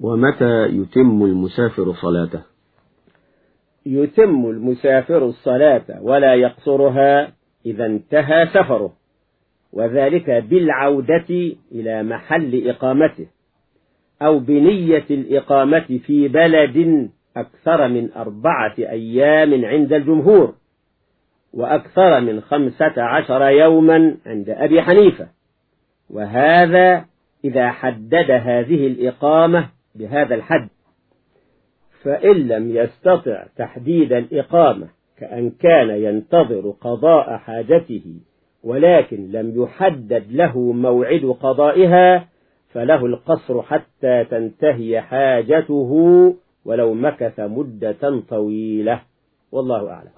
ومتى يتم المسافر صلاته؟ يتم المسافر الصلاة ولا يقصرها إذا انتهى سفره وذلك بالعودة إلى محل إقامته أو بنية الإقامة في بلد أكثر من أربعة أيام عند الجمهور وأكثر من خمسة عشر يوما عند أبي حنيفة. وهذا إذا حدد هذه الإقامة بهذا الحد. فإن لم يستطع تحديد الإقامة كأن كان ينتظر قضاء حاجته ولكن لم يحدد له موعد قضائها فله القصر حتى تنتهي حاجته ولو مكث مدة طويلة. والله أعلم.